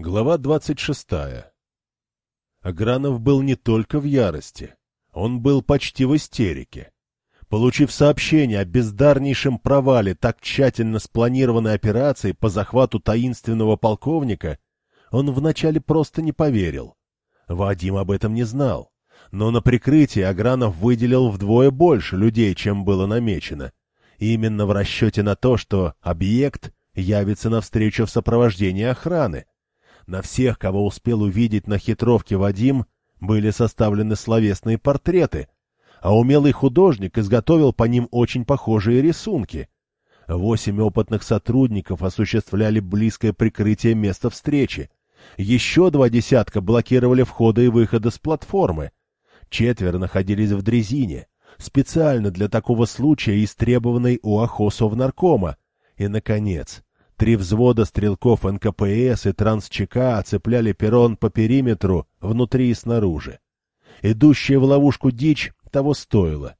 Глава двадцать шестая Агранов был не только в ярости, он был почти в истерике. Получив сообщение о бездарнейшем провале так тщательно спланированной операции по захвату таинственного полковника, он вначале просто не поверил. Вадим об этом не знал, но на прикрытие Агранов выделил вдвое больше людей, чем было намечено, именно в расчете на то, что объект явится навстречу в сопровождении охраны. На всех, кого успел увидеть на хитровке Вадим, были составлены словесные портреты, а умелый художник изготовил по ним очень похожие рисунки. Восемь опытных сотрудников осуществляли близкое прикрытие места встречи. Еще два десятка блокировали входы и выходы с платформы. Четверо находились в дрезине, специально для такого случая истребованной у Охосовнаркома. И, наконец, Три взвода стрелков НКПС и Трансчека оцепляли перрон по периметру, внутри и снаружи. Идущая в ловушку дичь того стоила.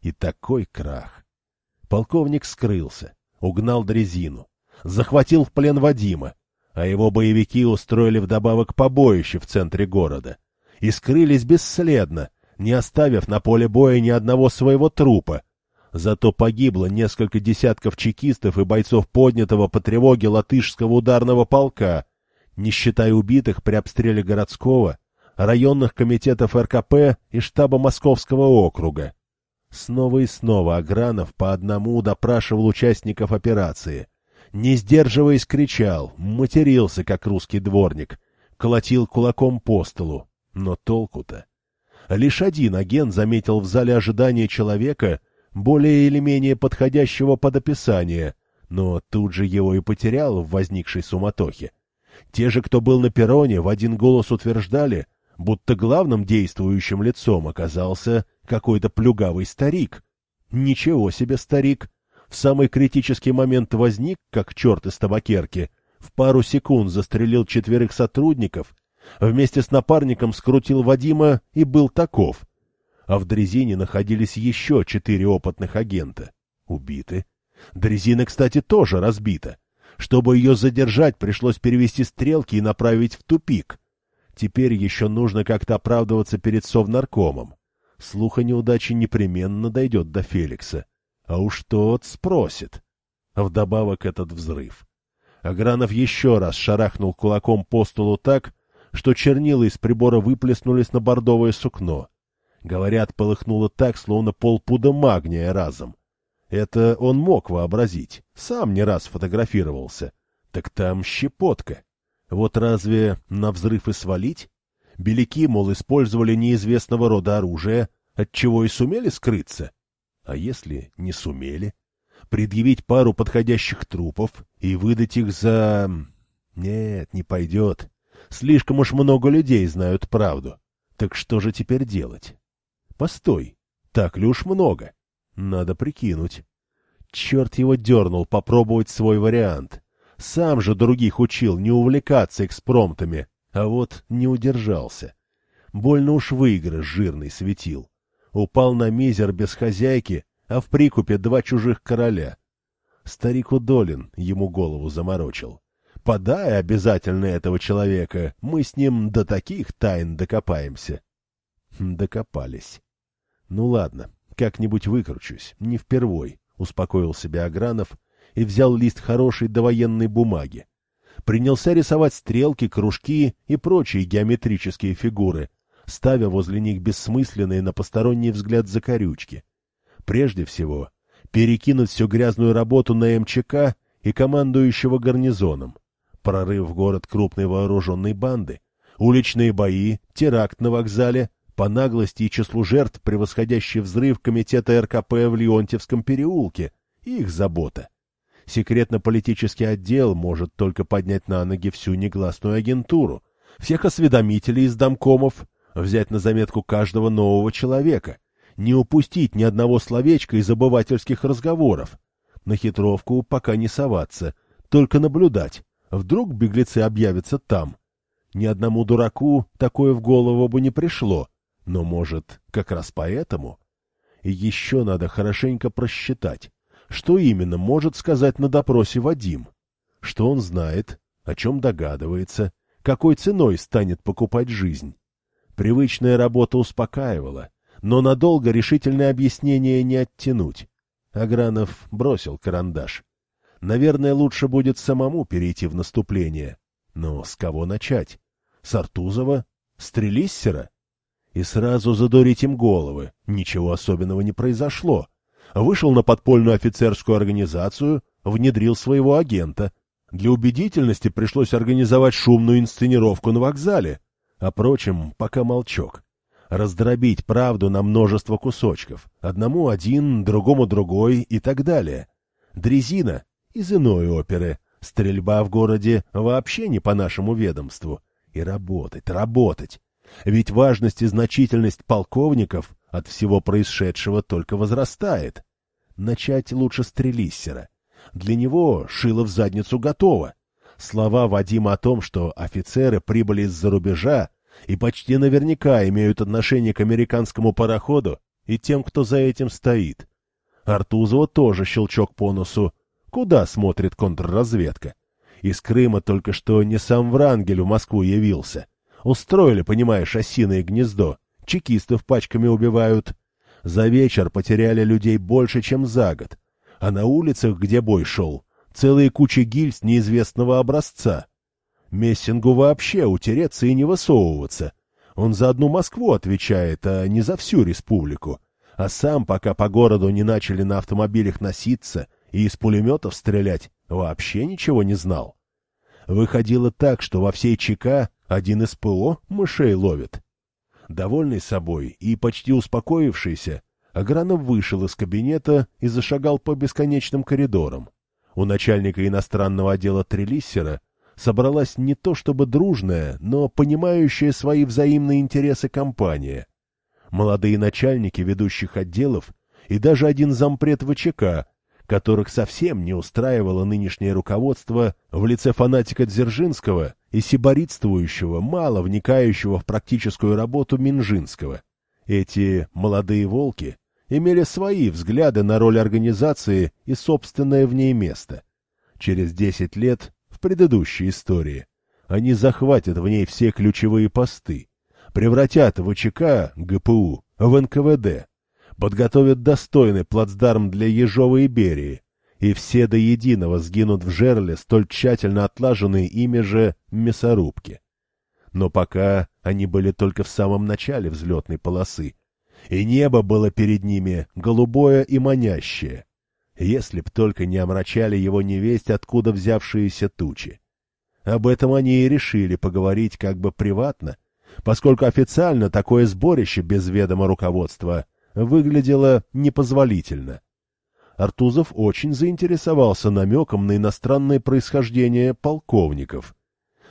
И такой крах. Полковник скрылся, угнал дрезину, захватил в плен Вадима, а его боевики устроили вдобавок побоище в центре города и скрылись бесследно, не оставив на поле боя ни одного своего трупа, Зато погибло несколько десятков чекистов и бойцов поднятого по тревоге латышского ударного полка, не считая убитых при обстреле городского, районных комитетов РКП и штаба Московского округа. Снова и снова Агранов по одному допрашивал участников операции. Не сдерживаясь, кричал, матерился, как русский дворник, колотил кулаком по столу. Но толку-то? Лишь один агент заметил в зале ожидания человека, более или менее подходящего под описание, но тут же его и потерял в возникшей суматохе. Те же, кто был на перроне, в один голос утверждали, будто главным действующим лицом оказался какой-то плюгавый старик. Ничего себе старик! В самый критический момент возник, как черт из табакерки, в пару секунд застрелил четверых сотрудников, вместе с напарником скрутил Вадима и был таков — а в дрезине находились еще четыре опытных агента. Убиты. Дрезина, кстати, тоже разбита. Чтобы ее задержать, пришлось перевести стрелки и направить в тупик. Теперь еще нужно как-то оправдываться перед совнаркомом. Слух о неудаче непременно дойдет до Феликса. А уж тот спросит. Вдобавок этот взрыв. Агранов еще раз шарахнул кулаком по столу так, что чернила из прибора выплеснулись на бордовое сукно. Говорят, полыхнуло так, словно полпуда магния разом. Это он мог вообразить, сам не раз фотографировался. Так там щепотка. Вот разве на взрыв и свалить? Беляки, мол, использовали неизвестного рода оружие, отчего и сумели скрыться. А если не сумели? Предъявить пару подходящих трупов и выдать их за... Нет, не пойдет. Слишком уж много людей знают правду. Так что же теперь делать? Постой, так ли уж много? Надо прикинуть. Черт его дернул попробовать свой вариант. Сам же других учил не увлекаться экспромтами, а вот не удержался. Больно уж выигрыш жирный светил. Упал на мизер без хозяйки, а в прикупе два чужих короля. Старик Удолин ему голову заморочил. Подай обязательно этого человека, мы с ним до таких тайн докопаемся. Докопались. «Ну ладно, как-нибудь выкручусь, не впервой», — успокоил себя Агранов и взял лист хорошей довоенной бумаги. Принялся рисовать стрелки, кружки и прочие геометрические фигуры, ставя возле них бессмысленные на посторонний взгляд закорючки. Прежде всего, перекинуть всю грязную работу на МЧК и командующего гарнизоном. Прорыв в город крупной вооруженной банды, уличные бои, теракт на вокзале — по наглости и числу жертв превосходящий взрыв комитета РКП в Леонтьевском переулке, их забота. Секретно-политический отдел может только поднять на ноги всю негласную агентуру, всех осведомителей из домкомов, взять на заметку каждого нового человека, не упустить ни одного словечка из обывательских разговоров. На хитровку пока не соваться, только наблюдать. Вдруг беглецы объявятся там. Ни одному дураку такое в голову бы не пришло. Но, может, как раз поэтому? Еще надо хорошенько просчитать, что именно может сказать на допросе Вадим. Что он знает, о чем догадывается, какой ценой станет покупать жизнь. Привычная работа успокаивала, но надолго решительное объяснение не оттянуть. Агранов бросил карандаш. Наверное, лучше будет самому перейти в наступление. Но с кого начать? С Артузова? С Трелиссера? И сразу задурить им головы. Ничего особенного не произошло. Вышел на подпольную офицерскую организацию, внедрил своего агента. Для убедительности пришлось организовать шумную инсценировку на вокзале. А прочим, пока молчок. Раздробить правду на множество кусочков. Одному один, другому другой и так далее. Дрезина из иной оперы. Стрельба в городе вообще не по нашему ведомству. И работать, работать. Ведь важность и значительность полковников от всего происшедшего только возрастает. Начать лучше с Трелиссера. Для него шило в задницу готово. Слова Вадима о том, что офицеры прибыли из-за рубежа и почти наверняка имеют отношение к американскому пароходу и тем, кто за этим стоит. Артузова тоже щелчок по носу. Куда смотрит контрразведка? Из Крыма только что не сам Врангель в Москву явился. Устроили, понимаешь, осиное гнездо. Чекистов пачками убивают. За вечер потеряли людей больше, чем за год. А на улицах, где бой шел, целые кучи гильз неизвестного образца. Мессингу вообще утереться и не высовываться. Он за одну Москву отвечает, а не за всю республику. А сам, пока по городу не начали на автомобилях носиться и из пулеметов стрелять, вообще ничего не знал. Выходило так, что во всей ЧК один из ПО мышей ловит. Довольный собой и почти успокоившийся, Агранов вышел из кабинета и зашагал по бесконечным коридорам. У начальника иностранного отдела Трелиссера собралась не то чтобы дружная, но понимающая свои взаимные интересы компания. Молодые начальники ведущих отделов и даже один зампред ВЧК, которых совсем не устраивало нынешнее руководство в лице фанатика Дзержинского и сиборитствующего, мало вникающего в практическую работу Минжинского. Эти молодые волки имели свои взгляды на роль организации и собственное в ней место. Через десять лет, в предыдущей истории, они захватят в ней все ключевые посты, превратят ВЧК, ГПУ, в НКВД, подготовят достойный плацдарм для Ежовой Берии, и все до единого сгинут в жерле столь тщательно отлаженные ими же мясорубки. Но пока они были только в самом начале взлетной полосы, и небо было перед ними голубое и манящее, если б только не омрачали его невесть, откуда взявшиеся тучи. Об этом они и решили поговорить как бы приватно, поскольку официально такое сборище без ведома руководства выглядело непозволительно. Артузов очень заинтересовался намеком на иностранное происхождение полковников,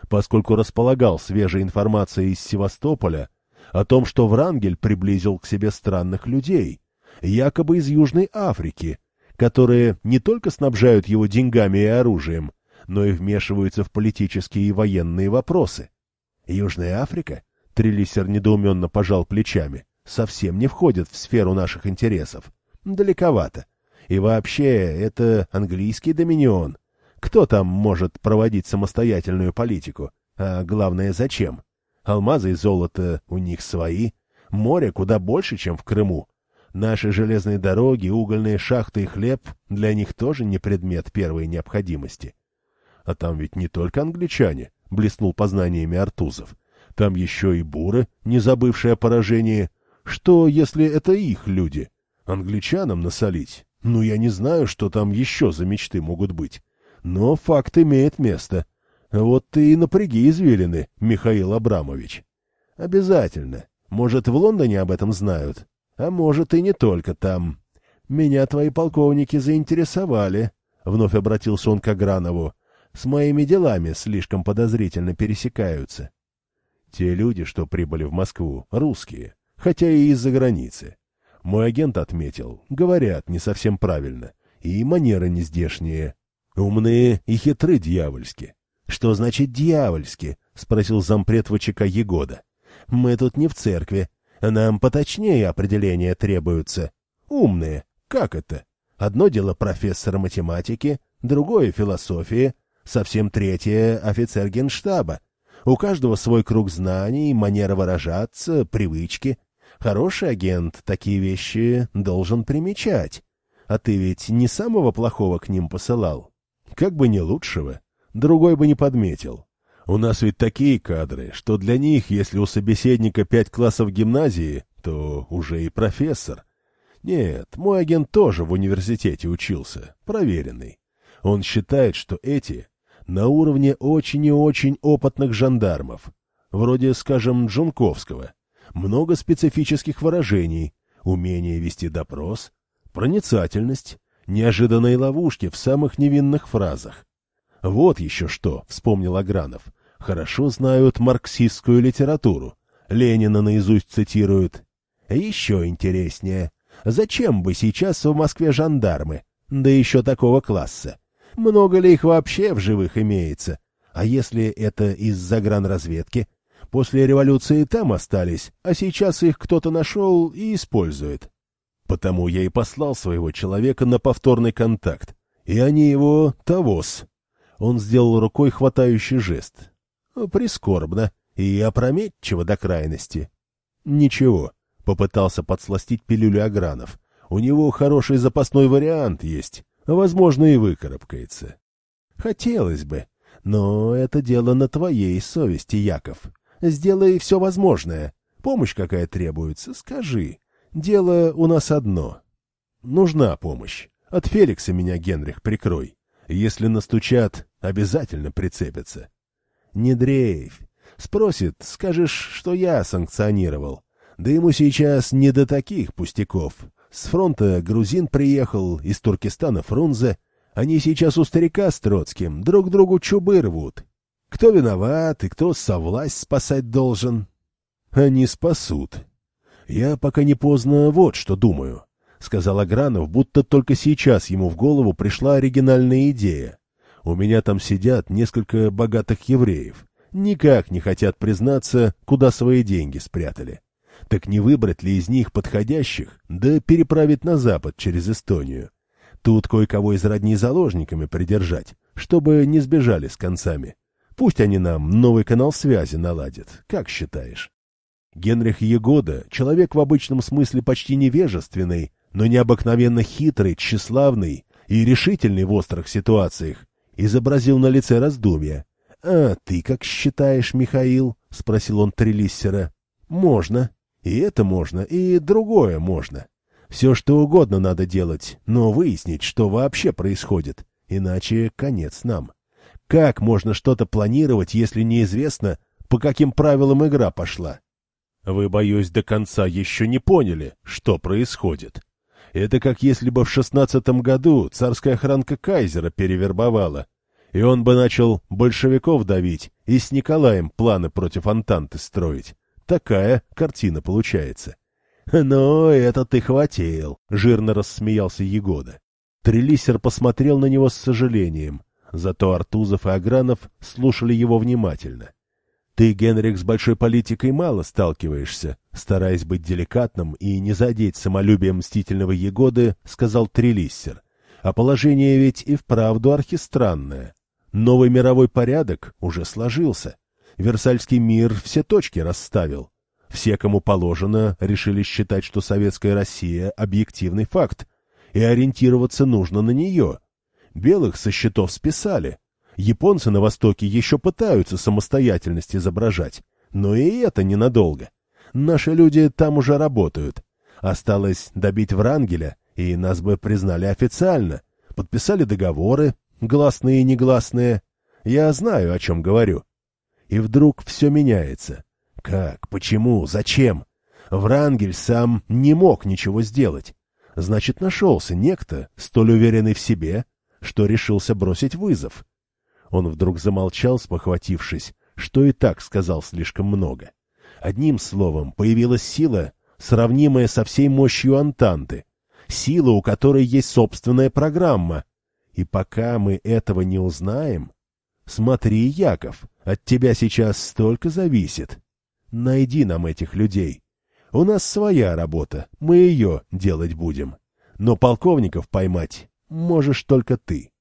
поскольку располагал свежей информацией из Севастополя о том, что Врангель приблизил к себе странных людей, якобы из Южной Африки, которые не только снабжают его деньгами и оружием, но и вмешиваются в политические и военные вопросы. Южная Африка? Трелисер недоуменно пожал плечами. Совсем не входит в сферу наших интересов. Далековато. И вообще, это английский доминион. Кто там может проводить самостоятельную политику? А главное, зачем? Алмазы и золото у них свои. Море куда больше, чем в Крыму. Наши железные дороги, угольные шахты и хлеб для них тоже не предмет первой необходимости. А там ведь не только англичане, — блеснул познаниями Артузов. Там еще и буры, не забывшие о поражении. Что, если это их люди? Англичанам насолить? Ну, я не знаю, что там еще за мечты могут быть. Но факт имеет место. Вот ты и напряги извилины, Михаил Абрамович. Обязательно. Может, в Лондоне об этом знают? А может, и не только там. Меня твои полковники заинтересовали. Вновь обратился он к Агранову. С моими делами слишком подозрительно пересекаются. Те люди, что прибыли в Москву, русские, хотя и из-за границы. Мой агент отметил, говорят не совсем правильно, и манеры не здешние. Умные и хитры дьявольски. «Что значит дьявольски?» — спросил зампред ВЧК Егода. «Мы тут не в церкви. Нам поточнее определения требуются. Умные. Как это? Одно дело профессор математики, другое — философии, совсем третье — офицер генштаба. У каждого свой круг знаний, манера выражаться, привычки. Хороший агент такие вещи должен примечать. А ты ведь не самого плохого к ним посылал? Как бы не лучшего. Другой бы не подметил. У нас ведь такие кадры, что для них, если у собеседника пять классов гимназии, то уже и профессор. Нет, мой агент тоже в университете учился, проверенный. Он считает, что эти на уровне очень и очень опытных жандармов, вроде, скажем, Джунковского. Много специфических выражений, умение вести допрос, проницательность, неожиданные ловушки в самых невинных фразах. Вот еще что, вспомнил Агранов. Хорошо знают марксистскую литературу. Ленина наизусть цитируют. Еще интереснее. Зачем бы сейчас в Москве жандармы? Да еще такого класса. Много ли их вообще в живых имеется? А если это из загранразведки? После революции там остались, а сейчас их кто-то нашел и использует. Потому я и послал своего человека на повторный контакт. И они его тогос. Он сделал рукой хватающий жест. Прискорбно и опрометчиво до крайности. Ничего, попытался подсластить пилюлю Агранов. У него хороший запасной вариант есть. Возможно, и выкарабкается. Хотелось бы, но это дело на твоей совести, Яков. Сделай все возможное. Помощь какая требуется, скажи. Дело у нас одно. Нужна помощь. От Феликса меня, Генрих, прикрой. Если настучат, обязательно прицепятся. Не дрейфь. Спросит, скажешь, что я санкционировал. Да ему сейчас не до таких пустяков. С фронта грузин приехал, из Туркестана Фрунзе. Они сейчас у старика с Троцким друг другу чубы рвут. Кто виноват и кто совласть спасать должен? Они спасут. Я пока не поздно вот что думаю, — сказал Агранов, будто только сейчас ему в голову пришла оригинальная идея. У меня там сидят несколько богатых евреев. Никак не хотят признаться, куда свои деньги спрятали. Так не выбрать ли из них подходящих, да переправить на запад через Эстонию? Тут кое-кого из родни заложниками придержать, чтобы не сбежали с концами. Пусть они нам новый канал связи наладят, как считаешь? Генрих Егода — человек в обычном смысле почти невежественный, но необыкновенно хитрый, тщеславный и решительный в острых ситуациях, изобразил на лице раздумья. — А ты как считаешь, Михаил? — спросил он Трелиссера. — Можно. И это можно, и другое можно. Все что угодно надо делать, но выяснить, что вообще происходит, иначе конец нам. Как можно что-то планировать, если неизвестно, по каким правилам игра пошла? Вы, боюсь, до конца еще не поняли, что происходит. Это как если бы в шестнадцатом году царская охранка кайзера перевербовала, и он бы начал большевиков давить и с Николаем планы против Антанты строить. Такая картина получается. «Но это ты хватил», — жирно рассмеялся Егода. Трелисер посмотрел на него с сожалением, зато Артузов и Агранов слушали его внимательно. «Ты, Генрих, с большой политикой мало сталкиваешься», стараясь быть деликатным и не задеть самолюбие мстительного Егоды, сказал Трелиссер. «А положение ведь и вправду архистранное. Новый мировой порядок уже сложился. Версальский мир все точки расставил. Все, кому положено, решили считать, что советская Россия — объективный факт, и ориентироваться нужно на нее. Белых со счетов списали. Японцы на Востоке еще пытаются самостоятельность изображать, но и это ненадолго. Наши люди там уже работают. Осталось добить Врангеля, и нас бы признали официально. Подписали договоры, гласные и негласные. Я знаю, о чем говорю. И вдруг все меняется. Как? Почему? Зачем? Врангель сам не мог ничего сделать. Значит, нашелся некто, столь уверенный в себе, что решился бросить вызов. Он вдруг замолчал, спохватившись, что и так сказал слишком много. Одним словом, появилась сила, сравнимая со всей мощью Антанты, сила, у которой есть собственная программа. И пока мы этого не узнаем... Смотри, Яков, от тебя сейчас столько зависит. Найди нам этих людей. У нас своя работа, мы ее делать будем. Но полковников поймать можешь только ты.